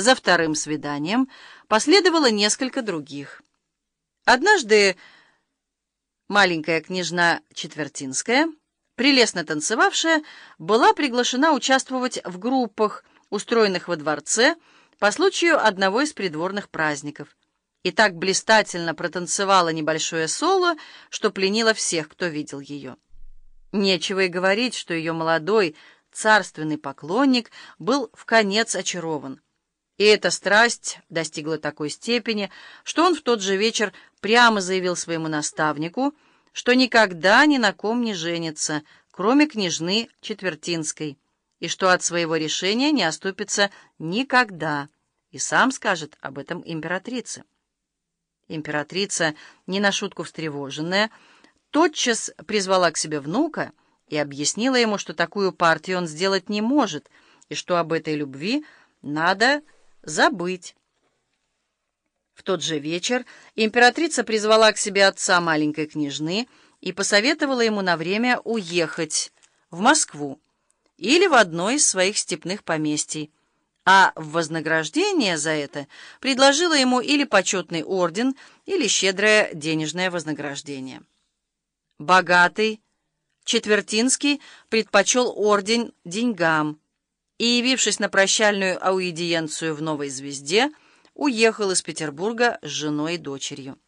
За вторым свиданием последовало несколько других. Однажды маленькая княжна Четвертинская, прелестно танцевавшая, была приглашена участвовать в группах, устроенных во дворце по случаю одного из придворных праздников, и так блистательно протанцевала небольшое соло, что пленила всех, кто видел ее. Нечего и говорить, что ее молодой, царственный поклонник был в конец очарован. И эта страсть достигла такой степени, что он в тот же вечер прямо заявил своему наставнику, что никогда ни на ком не женится, кроме княжны Четвертинской, и что от своего решения не оступится никогда, и сам скажет об этом императрице. Императрица, не на шутку встревоженная, тотчас призвала к себе внука и объяснила ему, что такую партию он сделать не может, и что об этой любви надо забыть. В тот же вечер императрица призвала к себе отца маленькой княжны и посоветовала ему на время уехать в Москву или в одно из своих степных поместий, а в вознаграждение за это предложила ему или почетный орден, или щедрое денежное вознаграждение. Богатый Четвертинский предпочел орден деньгам, и, явившись на прощальную аудиенцию в «Новой звезде», уехал из Петербурга с женой и дочерью.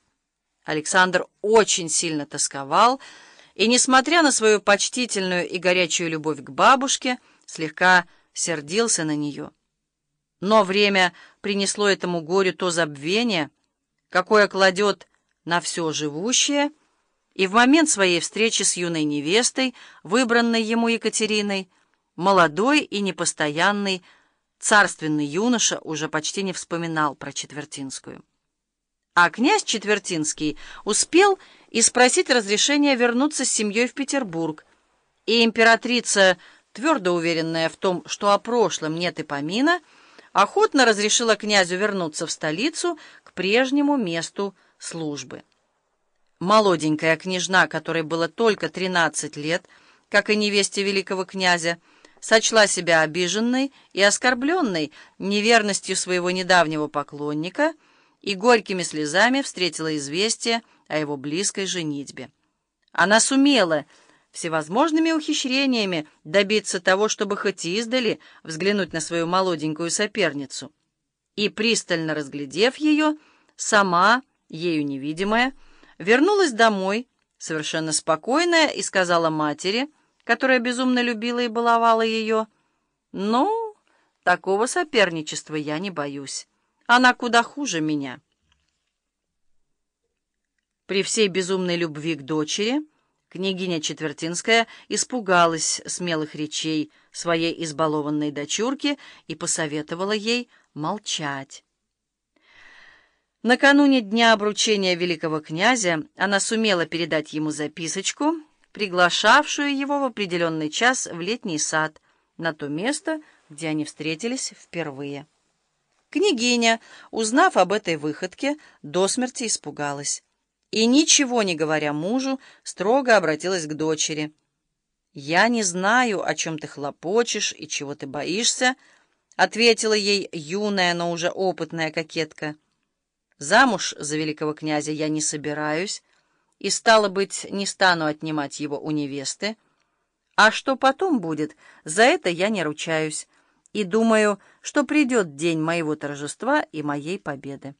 Александр очень сильно тосковал, и, несмотря на свою почтительную и горячую любовь к бабушке, слегка сердился на нее. Но время принесло этому горю то забвение, какое кладет на все живущее, и в момент своей встречи с юной невестой, выбранной ему Екатериной, Молодой и непостоянный, царственный юноша уже почти не вспоминал про Четвертинскую. А князь Четвертинский успел и спросить разрешения вернуться с семьей в Петербург, и императрица, твердо уверенная в том, что о прошлом нет и помина, охотно разрешила князю вернуться в столицу к прежнему месту службы. Молоденькая княжна, которой было только 13 лет, как и невесте великого князя, сочла себя обиженной и оскорбленной неверностью своего недавнего поклонника и горькими слезами встретила известие о его близкой женитьбе. Она сумела всевозможными ухищрениями добиться того, чтобы хоть издали взглянуть на свою молоденькую соперницу. И, пристально разглядев ее, сама, ею невидимая, вернулась домой, совершенно спокойная, и сказала матери — которая безумно любила и баловала ее. Ну, такого соперничества я не боюсь. Она куда хуже меня. При всей безумной любви к дочери княгиня Четвертинская испугалась смелых речей своей избалованной дочурки и посоветовала ей молчать. Накануне дня обручения великого князя она сумела передать ему записочку — приглашавшую его в определенный час в летний сад, на то место, где они встретились впервые. Княгиня, узнав об этой выходке, до смерти испугалась и, ничего не говоря мужу, строго обратилась к дочери. «Я не знаю, о чем ты хлопочешь и чего ты боишься», — ответила ей юная, но уже опытная кокетка. «Замуж за великого князя я не собираюсь» и, стало быть, не стану отнимать его у невесты. А что потом будет, за это я не ручаюсь, и думаю, что придет день моего торжества и моей победы.